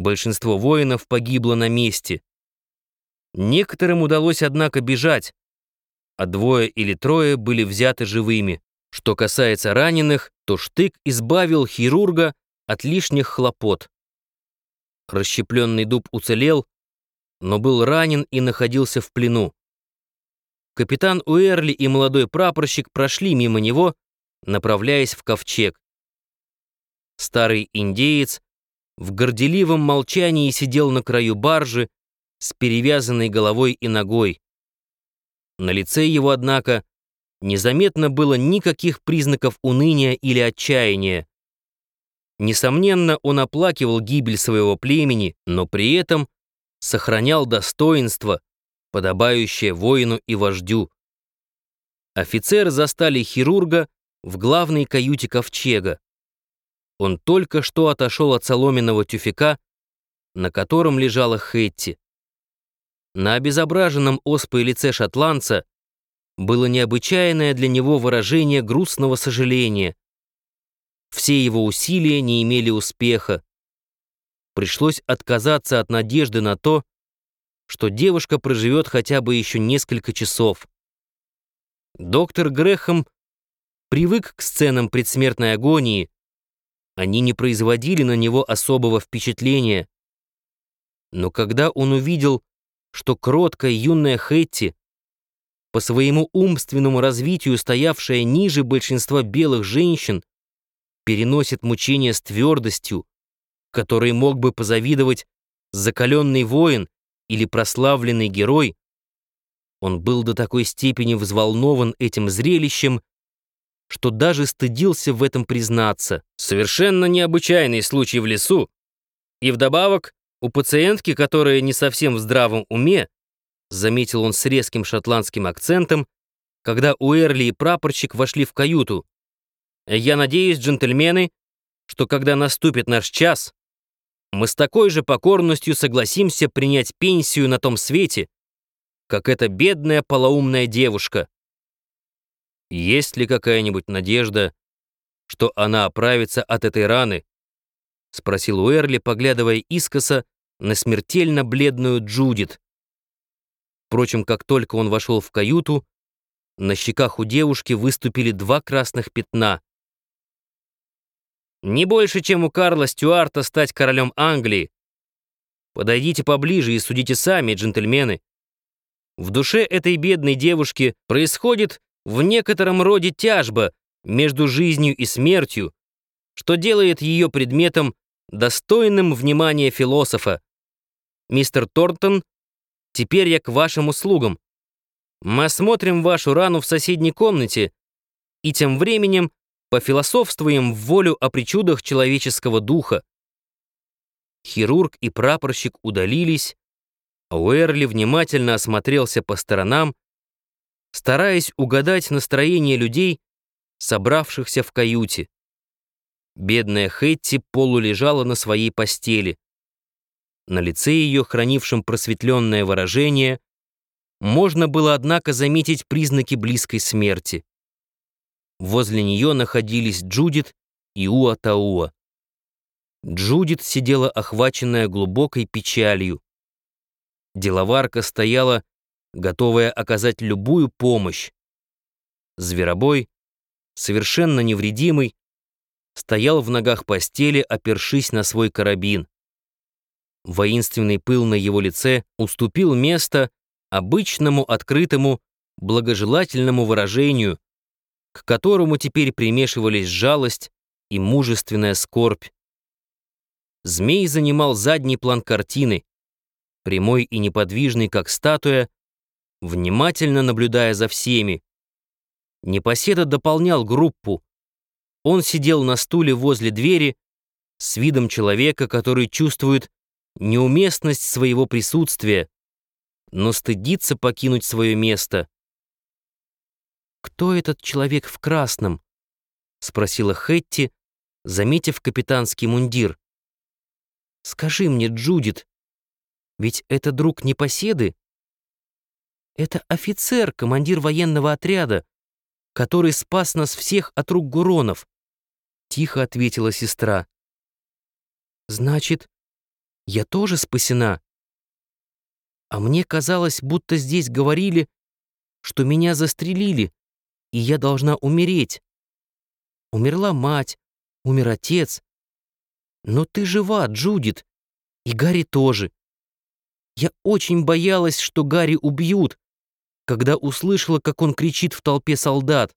Большинство воинов погибло на месте. Некоторым удалось, однако, бежать, а двое или трое были взяты живыми. Что касается раненых, то штык избавил хирурга от лишних хлопот. Расщепленный дуб уцелел, но был ранен и находился в плену. Капитан Уэрли и молодой прапорщик прошли мимо него, направляясь в ковчег. Старый индеец в горделивом молчании сидел на краю баржи с перевязанной головой и ногой. На лице его, однако, незаметно было никаких признаков уныния или отчаяния. Несомненно, он оплакивал гибель своего племени, но при этом сохранял достоинство, подобающее воину и вождю. Офицеры застали хирурга в главной каюте ковчега. Он только что отошел от соломенного тюфяка, на котором лежала Хэтти. На обезображенном оспой лице шотландца было необычайное для него выражение грустного сожаления. Все его усилия не имели успеха. Пришлось отказаться от надежды на то, что девушка проживет хотя бы еще несколько часов. Доктор Грехом привык к сценам предсмертной агонии, они не производили на него особого впечатления. Но когда он увидел, что кроткая юная Хэтти, по своему умственному развитию стоявшая ниже большинства белых женщин, переносит мучения с твердостью, которой мог бы позавидовать закаленный воин или прославленный герой, он был до такой степени взволнован этим зрелищем, что даже стыдился в этом признаться. Совершенно необычайный случай в лесу. И вдобавок у пациентки, которая не совсем в здравом уме, заметил он с резким шотландским акцентом, когда Уэрли и прапорщик вошли в каюту. «Я надеюсь, джентльмены, что когда наступит наш час, мы с такой же покорностью согласимся принять пенсию на том свете, как эта бедная полоумная девушка. Есть ли какая-нибудь надежда, что она оправится от этой раны?» — спросил Уэрли, поглядывая искоса на смертельно бледную Джудит. Впрочем, как только он вошел в каюту, на щеках у девушки выступили два красных пятна. «Не больше, чем у Карла Стюарта стать королем Англии. Подойдите поближе и судите сами, джентльмены. В душе этой бедной девушки происходит в некотором роде тяжба между жизнью и смертью, что делает ее предметом, достойным внимания философа. Мистер Торнтон, теперь я к вашим услугам. Мы осмотрим вашу рану в соседней комнате и тем временем пофилософствуем в волю о причудах человеческого духа. Хирург и прапорщик удалились, а Уэрли внимательно осмотрелся по сторонам, стараясь угадать настроение людей, собравшихся в каюте. Бедная Хэтти полулежала на своей постели. На лице ее, хранившем просветленное выражение, можно было, однако, заметить признаки близкой смерти. Возле нее находились Джудит и Уатауа. Джудит сидела охваченная глубокой печалью. Деловарка стояла, готовая оказать любую помощь. Зверобой, совершенно невредимый, стоял в ногах постели, опершись на свой карабин. Воинственный пыл на его лице уступил место обычному открытому благожелательному выражению, к которому теперь примешивались жалость и мужественная скорбь. Змей занимал задний план картины, прямой и неподвижный, как статуя, внимательно наблюдая за всеми. Непоседа дополнял группу. Он сидел на стуле возле двери с видом человека, который чувствует неуместность своего присутствия, но стыдится покинуть свое место. «Кто этот человек в красном?» — спросила Хэтти, заметив капитанский мундир. «Скажи мне, Джудит, ведь это друг непоседы?» Это офицер, командир военного отряда, который спас нас всех от рук Гуронов», — тихо ответила сестра. «Значит, я тоже спасена. А мне казалось, будто здесь говорили, что меня застрелили, и я должна умереть. Умерла мать, умер отец. Но ты жива, Джудит, и Гарри тоже. Я очень боялась, что Гарри убьют, когда услышала, как он кричит в толпе солдат.